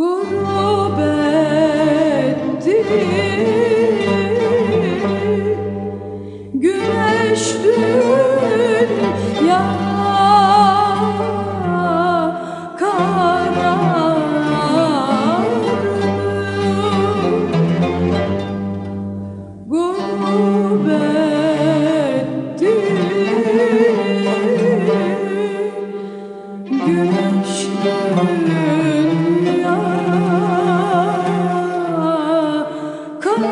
Gurbetti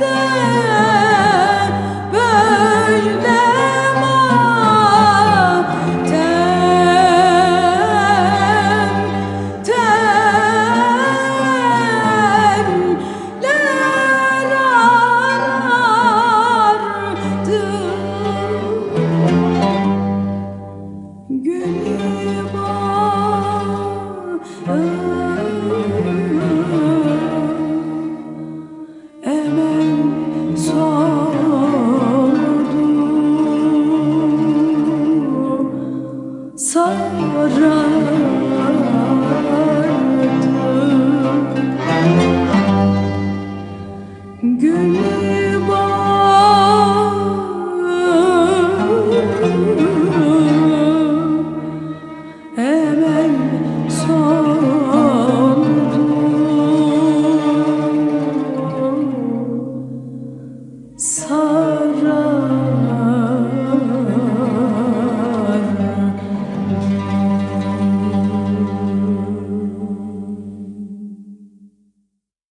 good. sarardı Gönül